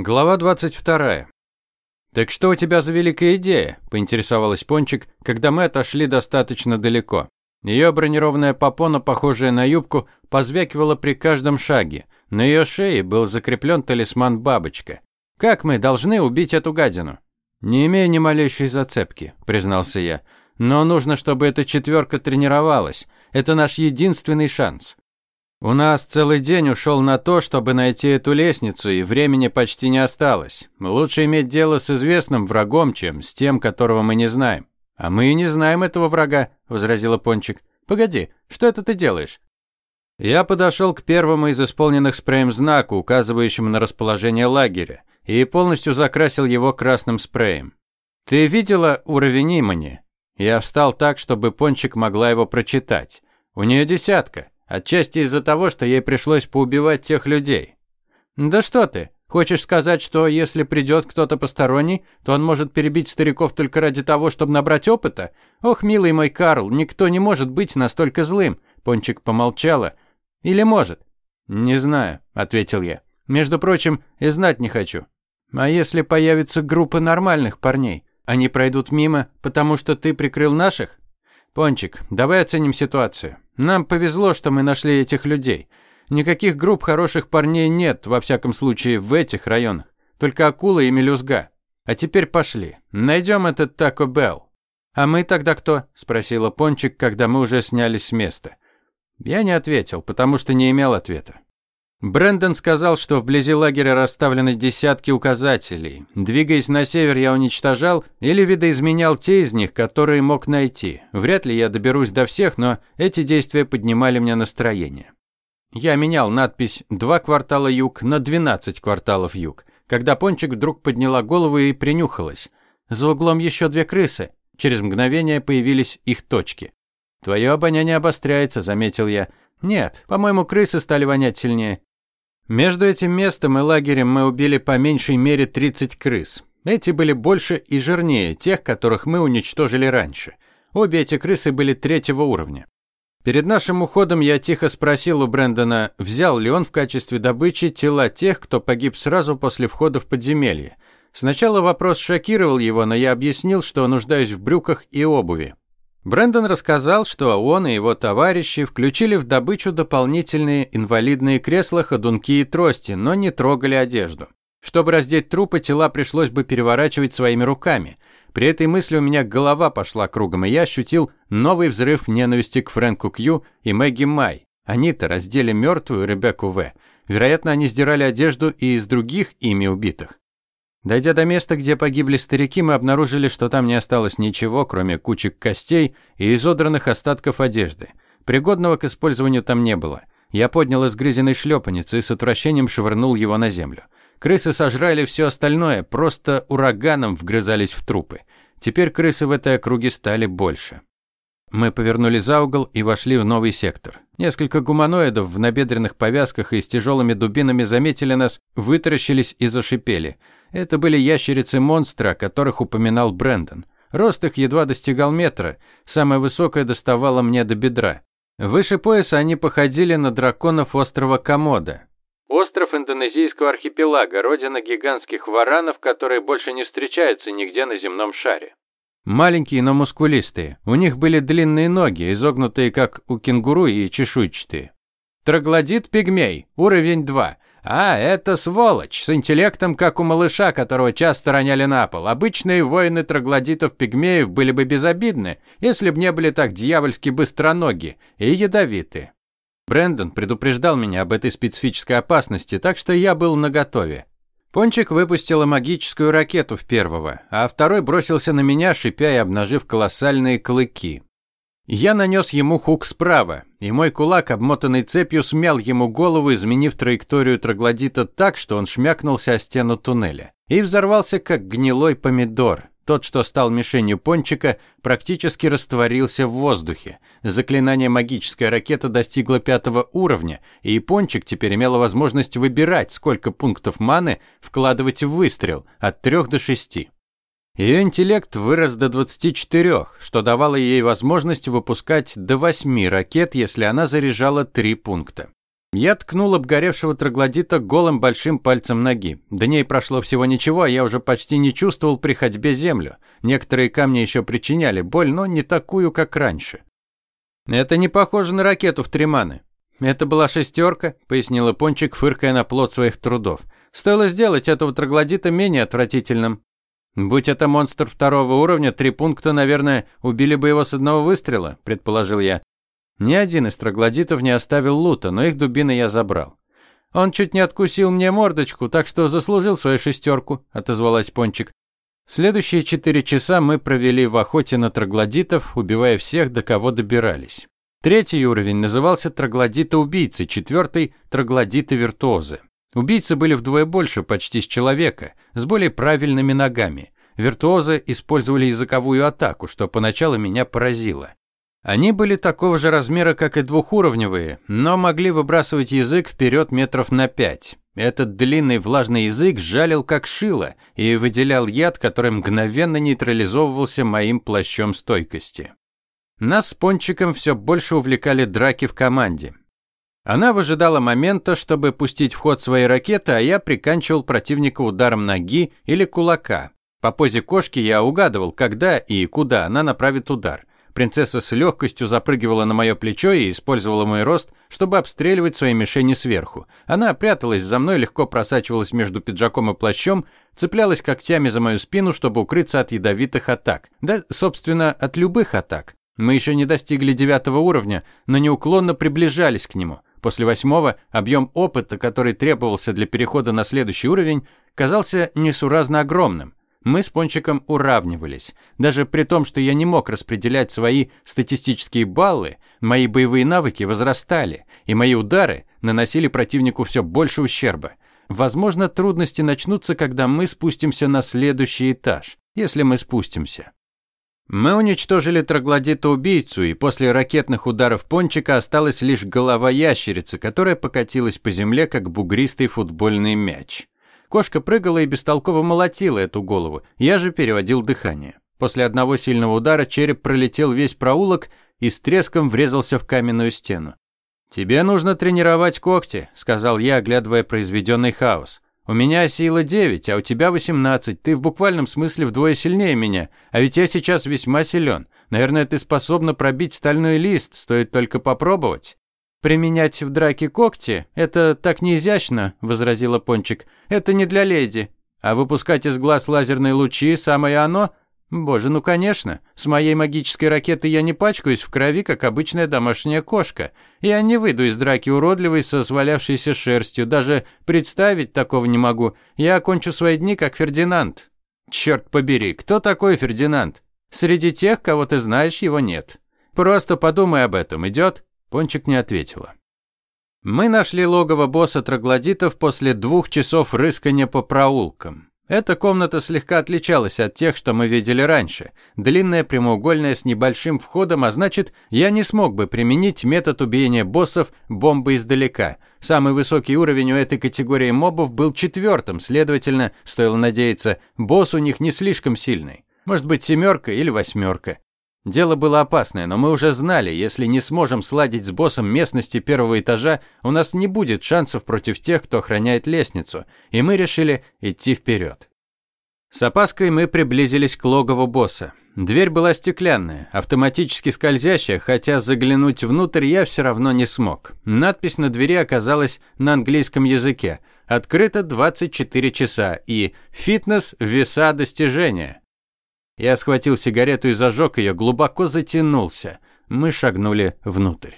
Глава 22. «Так что у тебя за великая идея?» – поинтересовалась Пончик, когда мы отошли достаточно далеко. Ее бронированная попона, похожая на юбку, позвякивала при каждом шаге. На ее шее был закреплен талисман бабочка. «Как мы должны убить эту гадину?» «Не имея ни малейшей зацепки», – признался я. «Но нужно, чтобы эта четверка тренировалась. Это наш единственный шанс». У нас целый день ушел на то, чтобы найти эту лестницу, и времени почти не осталось. Лучше иметь дело с известным врагом, чем с тем, которого мы не знаем. А мы и не знаем этого врага, возразила Пончик. Погоди, что это ты делаешь? Я подошел к первому из исполненных спреем знаку, указывающему на расположение лагеря, и полностью закрасил его красным спреем. Ты видела уровень имени? Я встал так, чтобы Пончик могла его прочитать. У нее десятка. Отчасти из-за того, что ей пришлось поубивать тех людей. Да что ты? Хочешь сказать, что если придет кто-то посторонний, то он может перебить стариков только ради того, чтобы набрать опыта? Ох, милый мой Карл, никто не может быть настолько злым. Пончик помолчала. Или может? Не знаю, ответил я. Между прочим, и знать не хочу. А если появится группа нормальных парней? Они пройдут мимо, потому что ты прикрыл наших? Пончик, давай оценим ситуацию. Нам повезло, что мы нашли этих людей. Никаких групп хороших парней нет, во всяком случае, в этих районах. Только акула и мелюзга. А теперь пошли. Найдем этот Тако Белл. А мы тогда кто? Спросила Пончик, когда мы уже снялись с места. Я не ответил, потому что не имел ответа. Брэндон сказал, что вблизи лагеря расставлены десятки указателей. Двигаясь на север, я уничтожал или видоизменял те из них, которые мог найти. Вряд ли я доберусь до всех, но эти действия поднимали мне настроение. Я менял надпись «Два квартала юг» на «12 кварталов юг», когда Пончик вдруг подняла голову и принюхалась. За углом еще две крысы. Через мгновение появились их точки. «Твое обоняние обостряется», — заметил я. «Нет, по-моему, крысы стали вонять сильнее. Между этим местом и лагерем мы убили по меньшей мере 30 крыс. Эти были больше и жирнее тех, которых мы уничтожили раньше. Обе эти крысы были третьего уровня. Перед нашим уходом я тихо спросил у Брэндона, взял ли он в качестве добычи тела тех, кто погиб сразу после входа в подземелье. Сначала вопрос шокировал его, но я объяснил, что нуждаюсь в брюках и обуви. Брэндон рассказал, что он и его товарищи включили в добычу дополнительные инвалидные кресла, ходунки и трости, но не трогали одежду. Чтобы раздеть трупы, тела пришлось бы переворачивать своими руками. При этой мысли у меня голова пошла кругом, и я ощутил новый взрыв ненависти к Фрэнку Кью и Мэгги Май. Они-то раздели мертвую Ребекку В. Вероятно, они сдирали одежду и из других ими убитых. Дойдя до места, где погибли старики, мы обнаружили, что там не осталось ничего, кроме кучек костей и изодранных остатков одежды. Пригодного к использованию там не было. Я поднял изгрызенный шлепанец и с отвращением швырнул его на землю. Крысы сожрали все остальное, просто ураганом вгрызались в трупы. Теперь крысы в этой округе стали больше. Мы повернули за угол и вошли в новый сектор. Несколько гуманоидов в набедренных повязках и с тяжелыми дубинами заметили нас, вытаращились и зашипели – это были ящерицы-монстры, о которых упоминал Брэндон. Рост их едва достигал метра, самая высокая доставала мне до бедра. Выше пояса они походили на драконов острова Комода. Остров индонезийского архипелага, родина гигантских варанов, которые больше не встречаются нигде на земном шаре. Маленькие, но мускулистые. У них были длинные ноги, изогнутые как у кенгуру и чешуйчатые. Троглодит пигмей, уровень 2. А, это сволочь, с интеллектом, как у малыша, которого часто роняли на пол. Обычные воины троглодитов-пигмеев были бы безобидны, если бы не были так дьявольски быстроноги и ядовиты. Брэндон предупреждал меня об этой специфической опасности, так что я был наготове. Пончик выпустила магическую ракету в первого, а второй бросился на меня, шипя и обнажив колоссальные клыки. Я нанес ему хук справа, и мой кулак, обмотанный цепью, смял ему голову, изменив траекторию троглодита так, что он шмякнулся о стену туннеля. И взорвался, как гнилой помидор. Тот, что стал мишенью пончика, практически растворился в воздухе. Заклинание «Магическая ракета» достигло пятого уровня, и пончик теперь имела возможность выбирать, сколько пунктов маны вкладывать в выстрел, от трех до шести. Ее интеллект вырос до 24, что давало ей возможность выпускать до 8 ракет, если она заряжала 3 пункта. Я ткнул обгоревшего троглодита голым большим пальцем ноги. Дней прошло всего ничего, а я уже почти не чувствовал при ходьбе землю. Некоторые камни еще причиняли боль, но не такую, как раньше. «Это не похоже на ракету в Триманы». «Это была шестерка», — пояснила Пончик, фыркая на плод своих трудов. «Стоило сделать этого троглодита менее отвратительным». «Будь это монстр второго уровня, три пункта, наверное, убили бы его с одного выстрела», – предположил я. Ни один из троглодитов не оставил лута, но их дубины я забрал. «Он чуть не откусил мне мордочку, так что заслужил свою шестерку», – отозвалась Пончик. Следующие четыре часа мы провели в охоте на троглодитов, убивая всех, до кого добирались. Третий уровень назывался троглодиты-убийцы, четвертый – троглодиты-виртуозы. Убийцы были вдвое больше почти с человека, с более правильными ногами. Виртуозы использовали языковую атаку, что поначалу меня поразило. Они были такого же размера, как и двухуровневые, но могли выбрасывать язык вперед метров на пять. Этот длинный влажный язык жалил как шило и выделял яд, который мгновенно нейтрализовывался моим плащом стойкости. Нас с Пончиком все больше увлекали драки в команде. Она выжидала момента, чтобы пустить в ход свои ракеты, а я приканчивал противника ударом ноги или кулака. По позе кошки я угадывал, когда и куда она направит удар. Принцесса с легкостью запрыгивала на мое плечо и использовала мой рост, чтобы обстреливать свои мишени сверху. Она пряталась за мной, легко просачивалась между пиджаком и плащом, цеплялась когтями за мою спину, чтобы укрыться от ядовитых атак. Да, собственно, от любых атак. Мы еще не достигли девятого уровня, но неуклонно приближались к нему. После восьмого объем опыта, который требовался для перехода на следующий уровень, казался несуразно огромным. Мы с Пончиком уравнивались. Даже при том, что я не мог распределять свои статистические баллы, мои боевые навыки возрастали, и мои удары наносили противнику все больше ущерба. Возможно, трудности начнутся, когда мы спустимся на следующий этаж, если мы спустимся. Мы уничтожили троглодита-убийцу, и после ракетных ударов Пончика осталась лишь голова ящерицы, которая покатилась по земле, как бугристый футбольный мяч. Кошка прыгала и бестолково молотила эту голову. Я же переводил дыхание. После одного сильного удара череп пролетел весь проулок и с треском врезался в каменную стену. «Тебе нужно тренировать когти», — сказал я, оглядывая произведенный хаос. «У меня сила 9, а у тебя 18. Ты в буквальном смысле вдвое сильнее меня. А ведь я сейчас весьма силен. Наверное, ты способна пробить стальной лист, стоит только попробовать». «Применять в драке когти – это так неизящно», – возразила Пончик. «Это не для леди. А выпускать из глаз лазерные лучи – самое оно? Боже, ну конечно. С моей магической ракетой я не пачкаюсь в крови, как обычная домашняя кошка. Я не выйду из драки уродливой со свалявшейся шерстью. Даже представить такого не могу. Я окончу свои дни, как Фердинанд». «Черт побери, кто такой Фердинанд? Среди тех, кого ты знаешь, его нет. Просто подумай об этом, идет?» Пончик не ответила. Мы нашли логово босса троглодитов после двух часов рыскания по проулкам. Эта комната слегка отличалась от тех, что мы видели раньше. Длинная, прямоугольная, с небольшим входом, а значит, я не смог бы применить метод убиения боссов бомбы издалека. Самый высокий уровень у этой категории мобов был четвертым, следовательно, стоило надеяться, босс у них не слишком сильный. Может быть, семерка или восьмерка. Дело было опасное, но мы уже знали, если не сможем сладить с боссом местности первого этажа, у нас не будет шансов против тех, кто охраняет лестницу, и мы решили идти вперед. С опаской мы приблизились к логову босса. Дверь была стеклянная, автоматически скользящая, хотя заглянуть внутрь я все равно не смог. Надпись на двери оказалась на английском языке. Открыто 24 часа и «Фитнес. Веса достижения». Я схватил сигарету и зажег ее, глубоко затянулся. Мы шагнули внутрь.